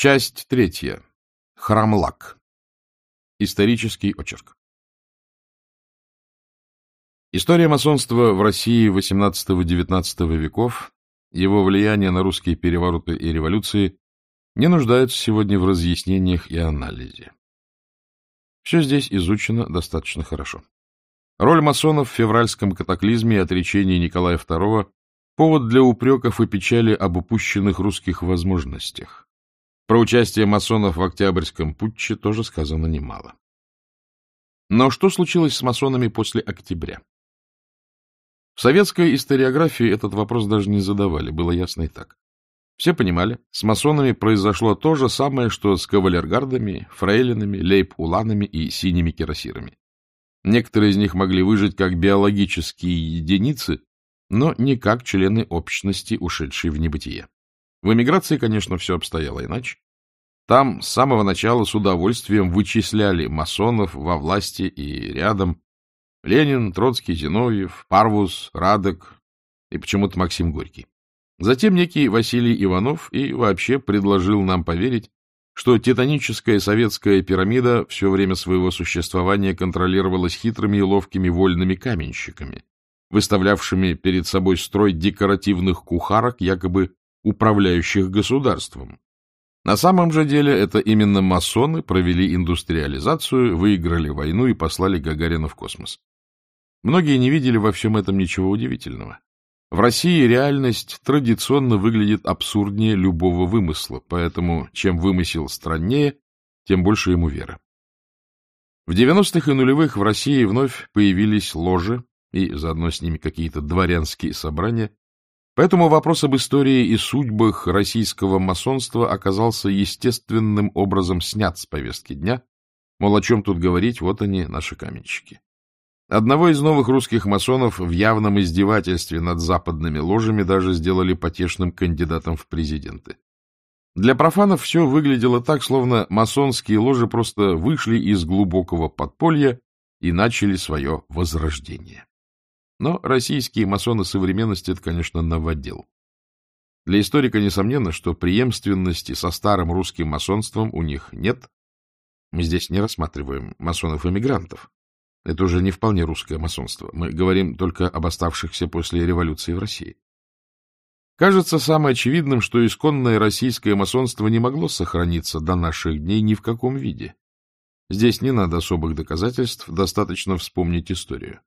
Часть третья. Храмлак. Исторический очерк. История масонства в России XVIII-XIX веков, его влияние на русские перевороты и революции не нуждаются сегодня в разъяснениях и анализе. Все здесь изучено достаточно хорошо. Роль масонов в февральском катаклизме и отречении Николая II – повод для упреков и печали об упущенных русских возможностях. Про участие масонов в Октябрьском путче тоже сказано немало. Но что случилось с масонами после октября? В советской историографии этот вопрос даже не задавали, было ясно и так. Все понимали, с масонами произошло то же самое, что с кавалергардами, фрейлинами, лейб-уланами и синими кирасирами. Некоторые из них могли выжить как биологические единицы, но не как члены общности, ушедшие в небытие. В эмиграции, конечно, все обстояло иначе. Там с самого начала с удовольствием вычисляли масонов во власти и рядом, Ленин, Троцкий, Зиновьев, Парвус, Радок и почему-то Максим Горький. Затем некий Василий Иванов и вообще предложил нам поверить, что титаническая советская пирамида все время своего существования контролировалась хитрыми и ловкими вольными каменщиками, выставлявшими перед собой строй декоративных кухарок, якобы управляющих государством. На самом же деле это именно масоны провели индустриализацию, выиграли войну и послали Гагарина в космос. Многие не видели во всем этом ничего удивительного. В России реальность традиционно выглядит абсурднее любого вымысла, поэтому чем вымысел страннее, тем больше ему вера. В 90-х и нулевых в России вновь появились ложи и заодно с ними какие-то дворянские собрания. Поэтому вопрос об истории и судьбах российского масонства оказался естественным образом снят с повестки дня. Мол, о чем тут говорить, вот они, наши каменщики. Одного из новых русских масонов в явном издевательстве над западными ложами даже сделали потешным кандидатом в президенты. Для профанов все выглядело так, словно масонские ложи просто вышли из глубокого подполья и начали свое возрождение. Но российские масоны современности это, конечно, новодел. Для историка несомненно, что преемственности со старым русским масонством у них нет. Мы здесь не рассматриваем масонов-эмигрантов. Это уже не вполне русское масонство. Мы говорим только об оставшихся после революции в России. Кажется самым очевидным, что исконное российское масонство не могло сохраниться до наших дней ни в каком виде. Здесь не надо особых доказательств, достаточно вспомнить историю.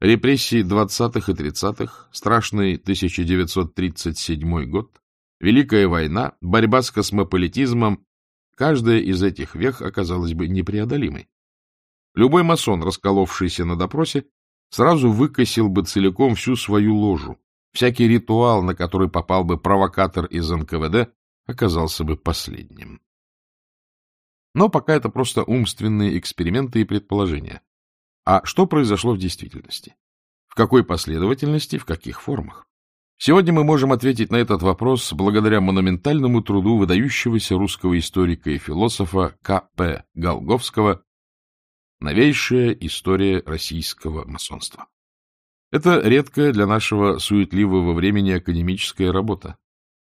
Репрессии 20-х и 30-х, страшный 1937 год, Великая война, борьба с космополитизмом – каждая из этих вех оказалась бы непреодолимой. Любой масон, расколовшийся на допросе, сразу выкосил бы целиком всю свою ложу. Всякий ритуал, на который попал бы провокатор из НКВД, оказался бы последним. Но пока это просто умственные эксперименты и предположения. А что произошло в действительности? В какой последовательности, в каких формах? Сегодня мы можем ответить на этот вопрос благодаря монументальному труду выдающегося русского историка и философа К.П. Голговского Новейшая история российского масонства. Это редкая для нашего суетливого времени академическая работа.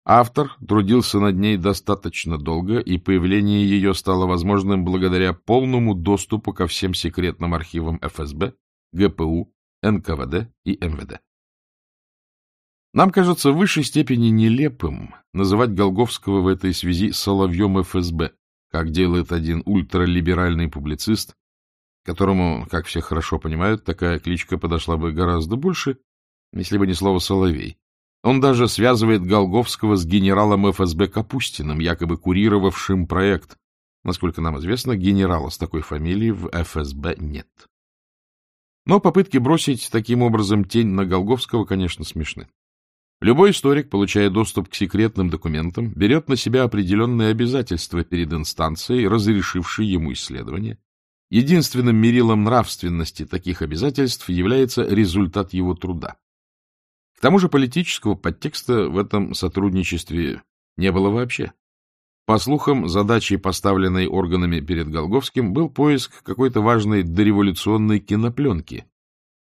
Автор трудился над ней достаточно долго, и появление ее стало возможным благодаря полному доступу ко всем секретным архивам ФСБ, ГПУ, НКВД и МВД. Нам кажется в высшей степени нелепым называть Голговского в этой связи «соловьем ФСБ», как делает один ультралиберальный публицист, которому, как все хорошо понимают, такая кличка подошла бы гораздо больше, если бы не слово «соловей». Он даже связывает Голговского с генералом ФСБ Капустиным, якобы курировавшим проект. Насколько нам известно, генерала с такой фамилией в ФСБ нет. Но попытки бросить таким образом тень на Голговского, конечно, смешны. Любой историк, получая доступ к секретным документам, берет на себя определенные обязательства перед инстанцией, разрешившей ему исследование, Единственным мерилом нравственности таких обязательств является результат его труда. К тому же политического подтекста в этом сотрудничестве не было вообще. По слухам, задачей, поставленной органами перед Голговским, был поиск какой-то важной дореволюционной кинопленки,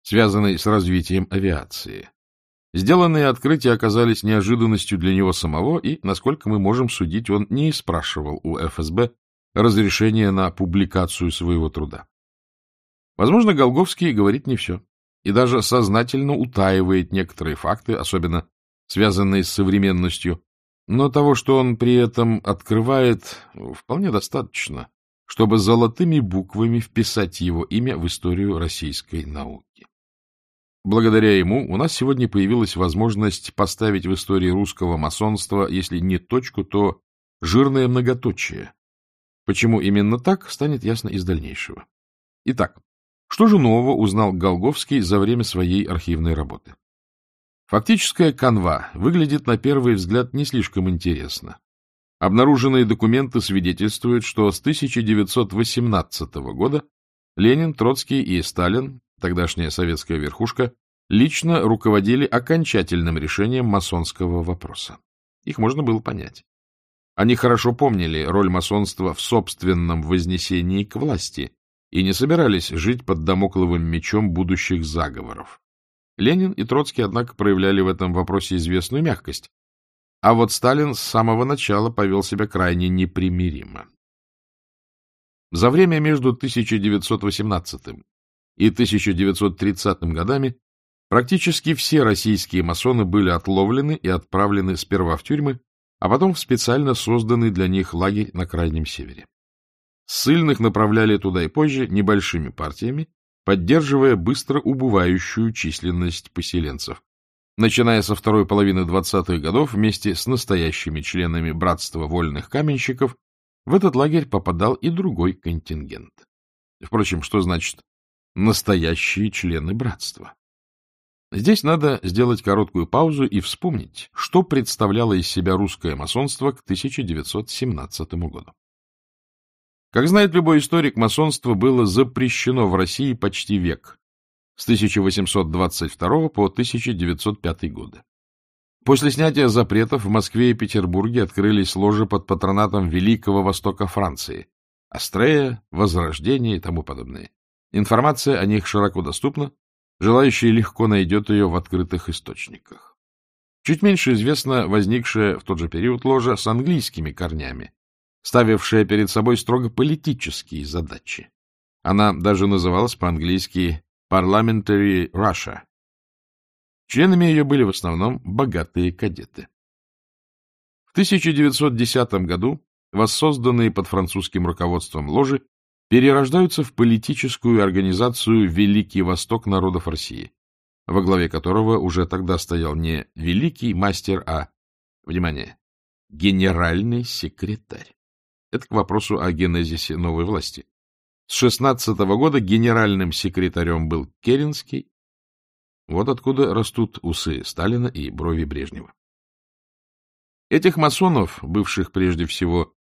связанной с развитием авиации. Сделанные открытия оказались неожиданностью для него самого, и, насколько мы можем судить, он не спрашивал у ФСБ разрешения на публикацию своего труда. Возможно, Голговский говорит не все, и даже сознательно утаивает некоторые факты, особенно связанные с современностью, но того, что он при этом открывает, вполне достаточно, чтобы золотыми буквами вписать его имя в историю российской науки. Благодаря ему у нас сегодня появилась возможность поставить в истории русского масонства, если не точку, то жирное многоточие. Почему именно так, станет ясно из дальнейшего. Итак, что же нового узнал Голговский за время своей архивной работы? Фактическая канва выглядит на первый взгляд не слишком интересно. Обнаруженные документы свидетельствуют, что с 1918 года Ленин, Троцкий и Сталин тогдашняя советская верхушка, лично руководили окончательным решением масонского вопроса. Их можно было понять. Они хорошо помнили роль масонства в собственном вознесении к власти и не собирались жить под домокловым мечом будущих заговоров. Ленин и Троцкий, однако, проявляли в этом вопросе известную мягкость, а вот Сталин с самого начала повел себя крайне непримиримо. За время между 1918 и 1930 годами практически все российские масоны были отловлены и отправлены сперва в тюрьмы, а потом в специально созданный для них лагерь на Крайнем Севере. Ссыльных направляли туда и позже небольшими партиями, поддерживая быстро убывающую численность поселенцев. Начиная со второй половины 20-х годов вместе с настоящими членами Братства вольных каменщиков в этот лагерь попадал и другой контингент. Впрочем, что значит настоящие члены братства. Здесь надо сделать короткую паузу и вспомнить, что представляло из себя русское масонство к 1917 году. Как знает любой историк, масонство было запрещено в России почти век, с 1822 по 1905 годы. После снятия запретов в Москве и Петербурге открылись ложи под патронатом Великого Востока Франции, Астрея, Возрождение и тому подобное. Информация о них широко доступна, желающий легко найдет ее в открытых источниках. Чуть меньше известно возникшая в тот же период ложа с английскими корнями, ставившая перед собой строго политические задачи. Она даже называлась по-английски Parliamentary Russia. Членами ее были в основном богатые кадеты. В 1910 году воссозданные под французским руководством ложи перерождаются в политическую организацию «Великий Восток народов России», во главе которого уже тогда стоял не великий мастер, а, внимание, генеральный секретарь. Это к вопросу о генезисе новой власти. С 16 -го года генеральным секретарем был Керенский. Вот откуда растут усы Сталина и брови Брежнева. Этих масонов, бывших прежде всего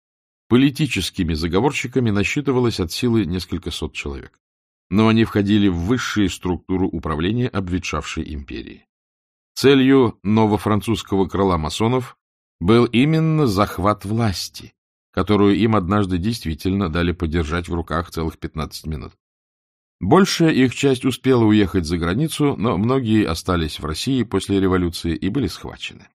Политическими заговорщиками насчитывалось от силы несколько сот человек. Но они входили в высшие структуры управления обветшавшей империи. Целью новофранцузского крыла масонов был именно захват власти, которую им однажды действительно дали подержать в руках целых 15 минут. Большая их часть успела уехать за границу, но многие остались в России после революции и были схвачены.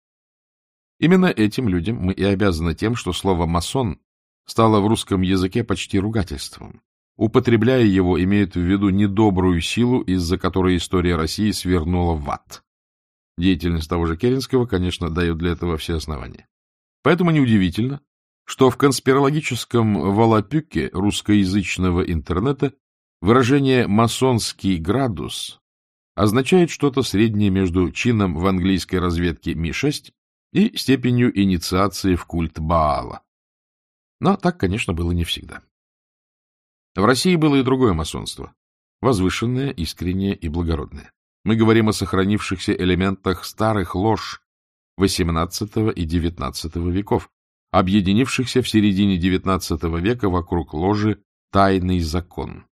Именно этим людям мы и обязаны тем, что слово «масон» стало в русском языке почти ругательством. Употребляя его, имеют в виду недобрую силу, из-за которой история России свернула в ад. Деятельность того же Керенского, конечно, дает для этого все основания. Поэтому неудивительно, что в конспирологическом волопюке русскоязычного интернета выражение «масонский градус» означает что-то среднее между чином в английской разведке Ми-6 и степенью инициации в культ Баала. Но так, конечно, было не всегда. В России было и другое масонство. Возвышенное, искреннее и благородное. Мы говорим о сохранившихся элементах старых лож XVIII и XIX веков, объединившихся в середине XIX века вокруг ложи «Тайный закон».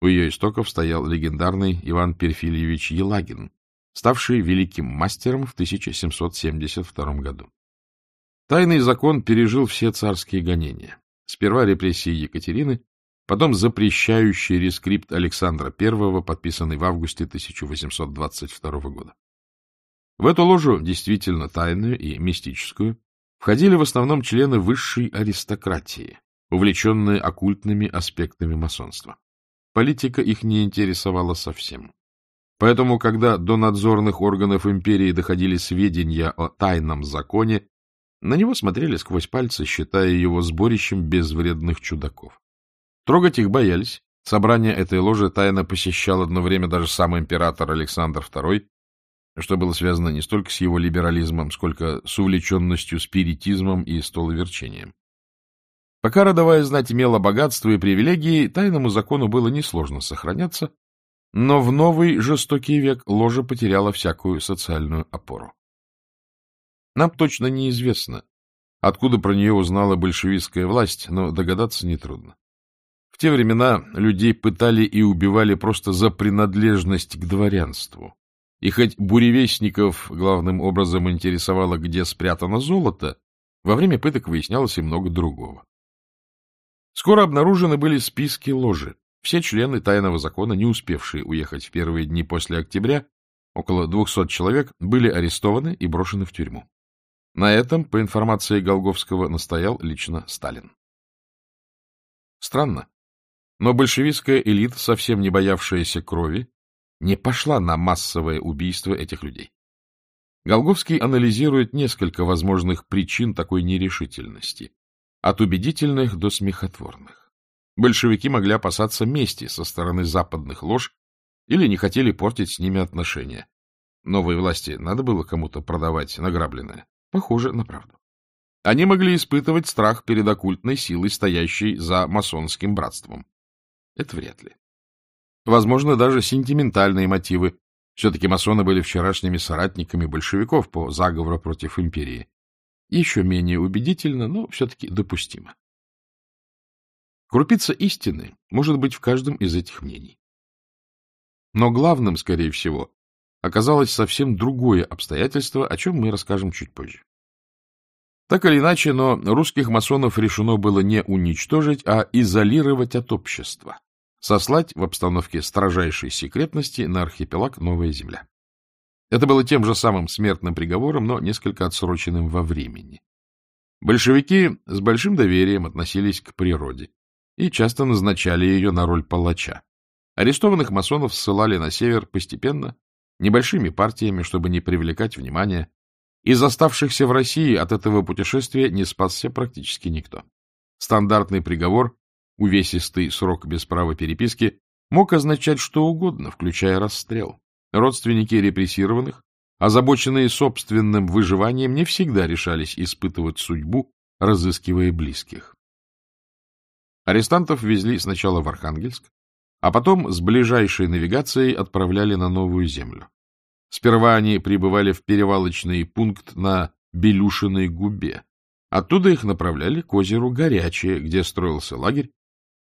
У ее истоков стоял легендарный Иван Перфильевич Елагин, ставший великим мастером в 1772 году. Тайный закон пережил все царские гонения. Сперва репрессии Екатерины, потом запрещающий рескрипт Александра I, подписанный в августе 1822 года. В эту ложу, действительно тайную и мистическую, входили в основном члены высшей аристократии, увлеченные оккультными аспектами масонства. Политика их не интересовала совсем. Поэтому, когда до надзорных органов империи доходили сведения о тайном законе, на него смотрели сквозь пальцы, считая его сборищем безвредных чудаков. Трогать их боялись. Собрание этой ложи тайно посещал одно время даже сам император Александр II, что было связано не столько с его либерализмом, сколько с увлеченностью спиритизмом и столоверчением. Пока родовая знать имела богатство и привилегии, тайному закону было несложно сохраняться, но в новый жестокий век ложа потеряла всякую социальную опору. Нам точно неизвестно, откуда про нее узнала большевистская власть, но догадаться нетрудно. В те времена людей пытали и убивали просто за принадлежность к дворянству. И хоть буревестников главным образом интересовало, где спрятано золото, во время пыток выяснялось и много другого. Скоро обнаружены были списки ложи. Все члены тайного закона, не успевшие уехать в первые дни после октября, около 200 человек, были арестованы и брошены в тюрьму. На этом, по информации Голговского, настоял лично Сталин. Странно, но большевистская элита, совсем не боявшаяся крови, не пошла на массовое убийство этих людей. Голговский анализирует несколько возможных причин такой нерешительности, от убедительных до смехотворных. Большевики могли опасаться мести со стороны западных лож или не хотели портить с ними отношения. Новой власти надо было кому-то продавать награбленное. Похоже на правду. Они могли испытывать страх перед оккультной силой, стоящей за масонским братством. Это вряд ли. Возможно, даже сентиментальные мотивы. Все-таки масоны были вчерашними соратниками большевиков по заговору против империи. Еще менее убедительно, но все-таки допустимо. Крупица истины может быть в каждом из этих мнений. Но главным, скорее всего, оказалось совсем другое обстоятельство, о чем мы расскажем чуть позже. Так или иначе, но русских масонов решено было не уничтожить, а изолировать от общества, сослать в обстановке строжайшей секретности на архипелаг Новая Земля. Это было тем же самым смертным приговором, но несколько отсроченным во времени. Большевики с большим доверием относились к природе и часто назначали ее на роль палача. Арестованных масонов ссылали на север постепенно, небольшими партиями, чтобы не привлекать внимания. Из оставшихся в России от этого путешествия не спасся практически никто. Стандартный приговор, увесистый срок без права переписки, мог означать что угодно, включая расстрел. Родственники репрессированных, озабоченные собственным выживанием, не всегда решались испытывать судьбу, разыскивая близких. Арестантов везли сначала в Архангельск, а потом с ближайшей навигацией отправляли на Новую Землю. Сперва они прибывали в перевалочный пункт на Белюшиной губе. Оттуда их направляли к озеру Горячее, где строился лагерь.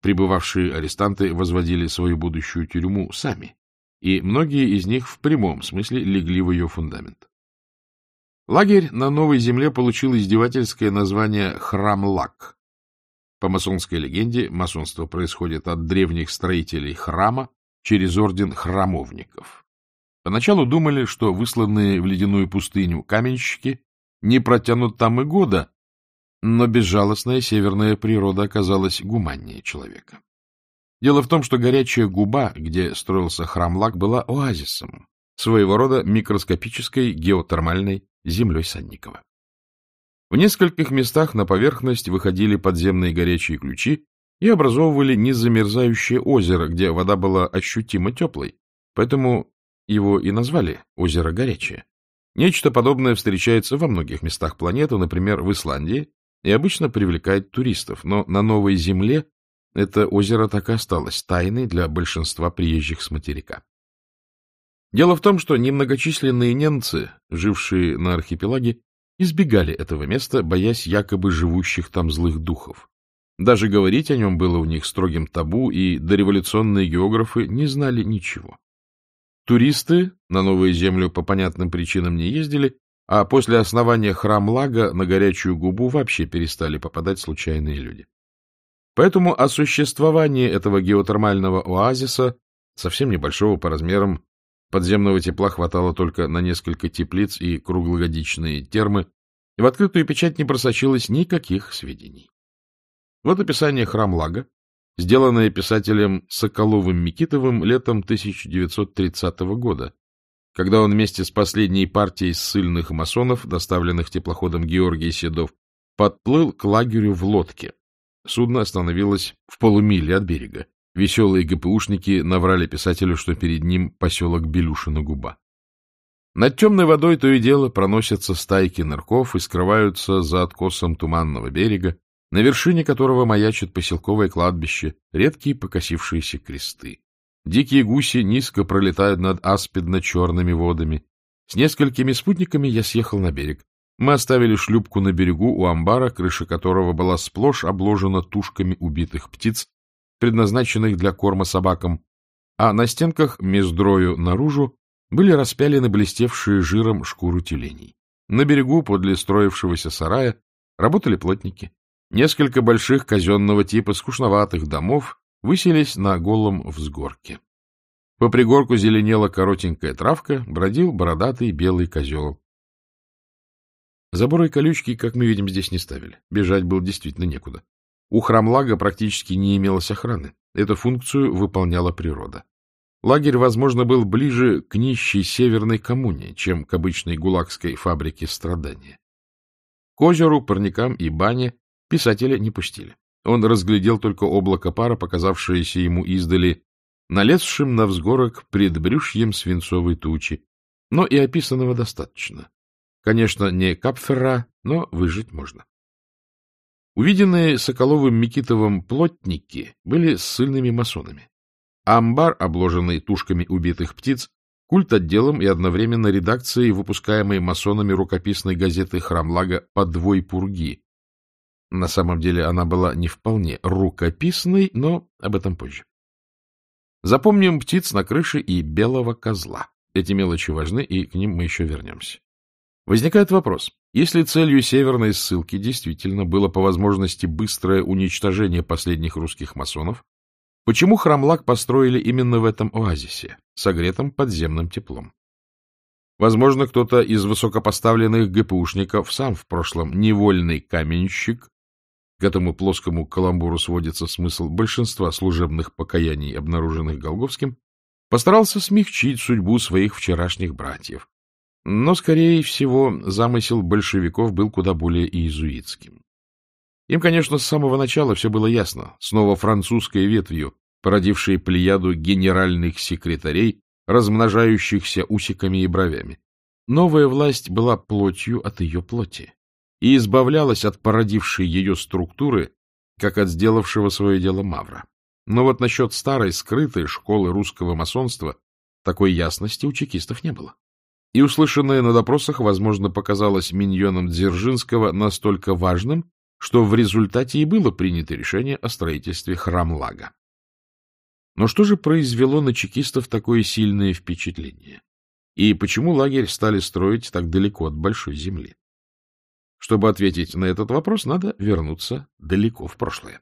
Прибывавшие арестанты возводили свою будущую тюрьму сами, и многие из них в прямом смысле легли в ее фундамент. Лагерь на Новой Земле получил издевательское название «Храм-Лак», по масонской легенде, масонство происходит от древних строителей храма через орден храмовников. Поначалу думали, что высланные в ледяную пустыню каменщики не протянут там и года, но безжалостная северная природа оказалась гуманнее человека. Дело в том, что горячая губа, где строился храм Лак, была оазисом, своего рода микроскопической геотермальной землей Санникова. В нескольких местах на поверхность выходили подземные горячие ключи и образовывали незамерзающее озеро, где вода была ощутимо теплой, поэтому его и назвали «озеро горячее». Нечто подобное встречается во многих местах планеты, например, в Исландии, и обычно привлекает туристов, но на Новой Земле это озеро так и осталось тайной для большинства приезжих с материка. Дело в том, что немногочисленные немцы, жившие на архипелаге, избегали этого места, боясь якобы живущих там злых духов. Даже говорить о нем было у них строгим табу, и дореволюционные географы не знали ничего. Туристы на Новую Землю по понятным причинам не ездили, а после основания храм-лага на горячую губу вообще перестали попадать случайные люди. Поэтому о существовании этого геотермального оазиса, совсем небольшого по размерам, Подземного тепла хватало только на несколько теплиц и круглогодичные термы, и в открытую печать не просочилось никаких сведений. Вот описание храм-лага, сделанное писателем Соколовым-Микитовым летом 1930 года, когда он вместе с последней партией ссыльных масонов, доставленных теплоходом Георгий Седов, подплыл к лагерю в лодке. Судно остановилось в полумиле от берега. Веселые ГПУшники наврали писателю, что перед ним поселок Белюшина губа. Над темной водой то и дело проносятся стайки нырков и скрываются за откосом туманного берега, на вершине которого маячит поселковое кладбище, редкие покосившиеся кресты. Дикие гуси низко пролетают над аспидно-черными водами. С несколькими спутниками я съехал на берег. Мы оставили шлюпку на берегу у амбара, крыша которого была сплошь обложена тушками убитых птиц, предназначенных для корма собакам, а на стенках междрою наружу были распялены блестевшие жиром шкуры тюленей. На берегу, подле строившегося сарая, работали плотники. Несколько больших казенного типа скучноватых домов выселись на голом взгорке. По пригорку зеленела коротенькая травка, бродил бородатый белый козел. Заборы и колючки, как мы видим, здесь не ставили. Бежать было действительно некуда. У храмлага практически не имелось охраны. Эту функцию выполняла природа. Лагерь, возможно, был ближе к нищей северной коммуне, чем к обычной гулагской фабрике страдания. К озеру, парникам и бане Писателя не пустили. Он разглядел только облако пара, показавшееся ему издали, налезшим на взгорок предбрюшьем свинцовой тучи. Но и описанного достаточно. Конечно, не капфера, но выжить можно. Увиденные Соколовым Микитовым плотники были ссыльными масонами. Амбар, обложенный тушками убитых птиц, культ отделом и одновременно редакцией выпускаемой масонами рукописной газеты «Храмлага» «Подвой пурги», на самом деле она была не вполне рукописной, но об этом позже. Запомним птиц на крыше и белого козла. Эти мелочи важны, и к ним мы еще вернемся. Возникает вопрос. Если целью северной ссылки действительно было по возможности быстрое уничтожение последних русских масонов, почему храмлак построили именно в этом оазисе, согретом подземным теплом? Возможно, кто-то из высокопоставленных ГПУшников сам в прошлом невольный каменщик к этому плоскому каламбуру сводится смысл большинства служебных покаяний, обнаруженных Голговским, постарался смягчить судьбу своих вчерашних братьев. Но, скорее всего, замысел большевиков был куда более иезуитским. Им, конечно, с самого начала все было ясно, снова французской ветвью, породившей плеяду генеральных секретарей, размножающихся усиками и бровями. Новая власть была плотью от ее плоти и избавлялась от породившей ее структуры, как от сделавшего свое дело Мавра. Но вот насчет старой, скрытой школы русского масонства такой ясности у чекистов не было. И услышанное на допросах, возможно, показалось миньонам Дзержинского настолько важным, что в результате и было принято решение о строительстве храмлага. Но что же произвело на чекистов такое сильное впечатление? И почему лагерь стали строить так далеко от большой земли? Чтобы ответить на этот вопрос, надо вернуться далеко в прошлое.